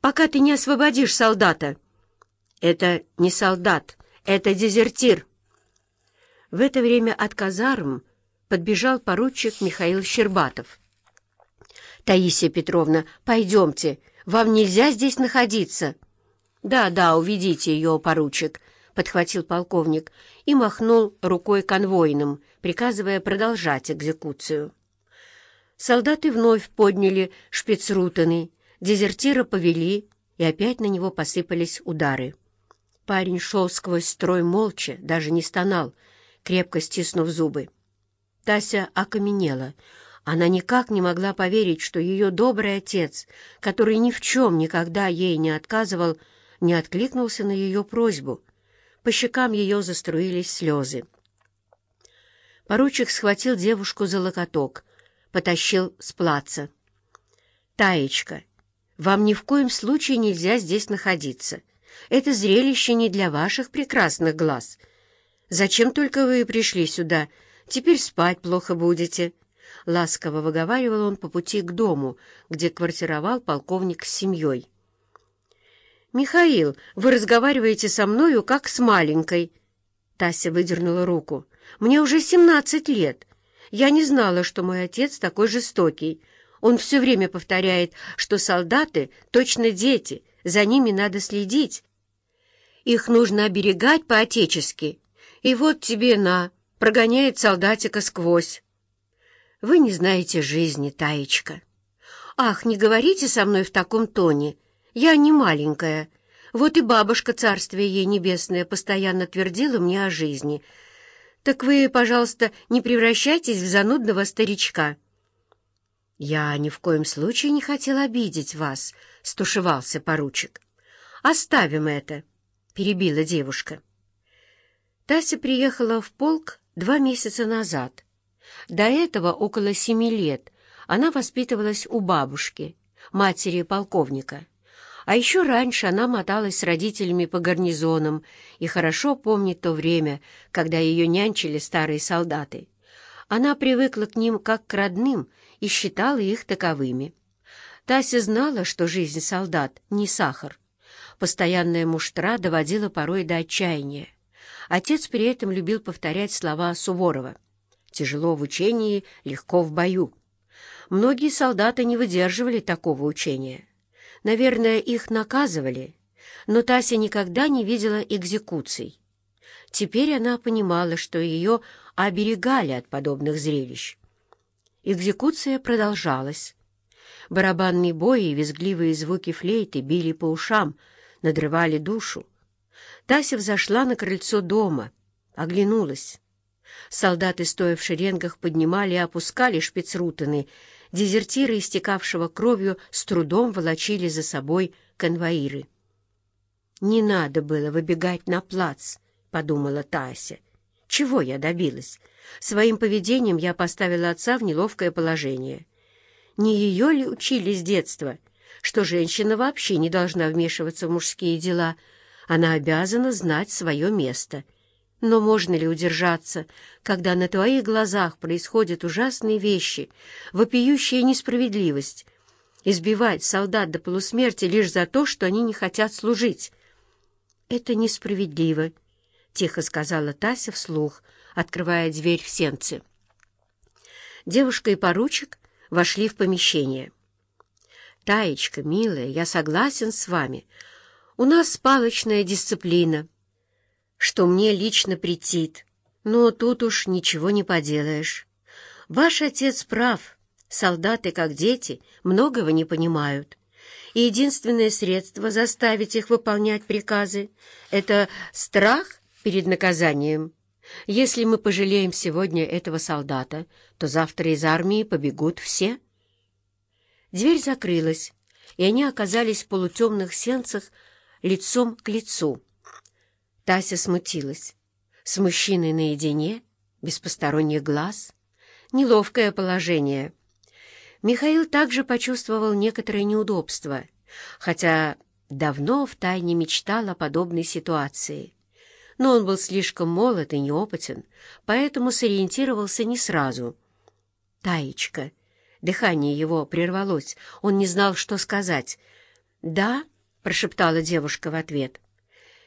пока ты не освободишь солдата». «Это не солдат, это дезертир». В это время от казарм подбежал поручик Михаил Щербатов. «Таисия Петровна, пойдемте, вам нельзя здесь находиться». «Да, да, уведите ее, поручик», — подхватил полковник и махнул рукой конвойным, приказывая продолжать экзекуцию. Солдаты вновь подняли шпицрутаны, дезертира повели, и опять на него посыпались удары. Парень шел сквозь строй молча, даже не стонал, крепко стиснув зубы. Тася окаменела. Она никак не могла поверить, что ее добрый отец, который ни в чем никогда ей не отказывал, не откликнулся на ее просьбу. По щекам ее заструились слезы. Поручик схватил девушку за локоток, потащил с плаца. «Таечка, вам ни в коем случае нельзя здесь находиться. Это зрелище не для ваших прекрасных глаз. Зачем только вы пришли сюда? Теперь спать плохо будете». Ласково выговаривал он по пути к дому, где квартировал полковник с семьей. «Михаил, вы разговариваете со мною, как с маленькой». Тася выдернула руку. «Мне уже семнадцать лет. Я не знала, что мой отец такой жестокий. Он все время повторяет, что солдаты — точно дети, за ними надо следить. Их нужно оберегать по-отечески. И вот тебе на, прогоняет солдатика сквозь. Вы не знаете жизни, Таечка. Ах, не говорите со мной в таком тоне. Я не маленькая. Вот и бабушка, царствие ей небесное, постоянно твердила мне о жизни — так вы, пожалуйста, не превращайтесь в занудного старичка». «Я ни в коем случае не хотел обидеть вас», — стушевался поручик. «Оставим это», — перебила девушка. Тася приехала в полк два месяца назад. До этого, около семи лет, она воспитывалась у бабушки, матери полковника. А еще раньше она моталась с родителями по гарнизонам и хорошо помнит то время, когда ее нянчили старые солдаты. Она привыкла к ним как к родным и считала их таковыми. Тася знала, что жизнь солдат — не сахар. Постоянная муштра доводила порой до отчаяния. Отец при этом любил повторять слова Суворова. «Тяжело в учении, легко в бою». Многие солдаты не выдерживали такого учения. Наверное, их наказывали, но Тася никогда не видела экзекуций. Теперь она понимала, что ее оберегали от подобных зрелищ. Экзекуция продолжалась. Барабанные бои и визгливые звуки флейты били по ушам, надрывали душу. Тася взошла на крыльцо дома, оглянулась. Солдаты, стоя в шеренгах, поднимали и опускали шпицрутаны, дезертиры, истекавшего кровью, с трудом волочили за собой конвоиры. «Не надо было выбегать на плац», — подумала Тася. «Чего я добилась? Своим поведением я поставила отца в неловкое положение. Не ее ли учили с детства, что женщина вообще не должна вмешиваться в мужские дела, она обязана знать свое место?» Но можно ли удержаться, когда на твоих глазах происходят ужасные вещи, вопиющая несправедливость, избивать солдат до полусмерти лишь за то, что они не хотят служить? «Это несправедливо», — тихо сказала Тася вслух, открывая дверь в сенце. Девушка и поручик вошли в помещение. «Таечка, милая, я согласен с вами. У нас палочная дисциплина» что мне лично претит, но тут уж ничего не поделаешь. Ваш отец прав, солдаты, как дети, многого не понимают. И единственное средство заставить их выполнять приказы — это страх перед наказанием. Если мы пожалеем сегодня этого солдата, то завтра из армии побегут все. Дверь закрылась, и они оказались в полутемных сенцах лицом к лицу. Тася смутилась. С мужчиной наедине, без посторонних глаз. Неловкое положение. Михаил также почувствовал некоторое неудобство, хотя давно втайне мечтал о подобной ситуации. Но он был слишком молод и неопытен, поэтому сориентировался не сразу. «Таечка!» Дыхание его прервалось, он не знал, что сказать. «Да», — прошептала девушка в ответ.